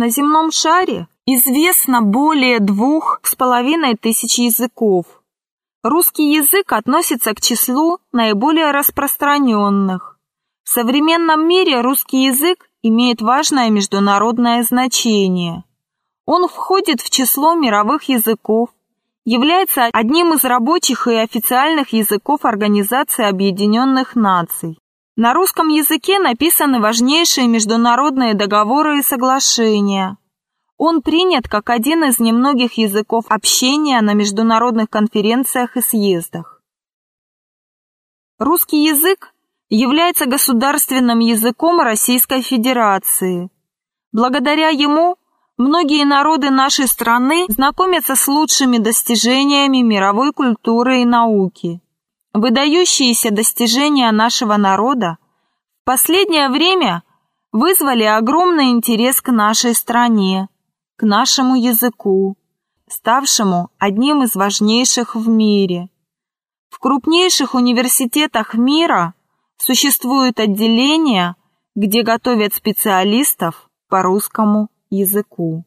На земном шаре известно более двух с половиной тысяч языков. Русский язык относится к числу наиболее распространенных. В современном мире русский язык имеет важное международное значение. Он входит в число мировых языков, является одним из рабочих и официальных языков Организации Объединенных Наций. На русском языке написаны важнейшие международные договоры и соглашения. Он принят как один из немногих языков общения на международных конференциях и съездах. Русский язык является государственным языком Российской Федерации. Благодаря ему многие народы нашей страны знакомятся с лучшими достижениями мировой культуры и науки. Выдающиеся достижения нашего народа в последнее время вызвали огромный интерес к нашей стране, к нашему языку, ставшему одним из важнейших в мире. В крупнейших университетах мира существуют отделения, где готовят специалистов по русскому языку.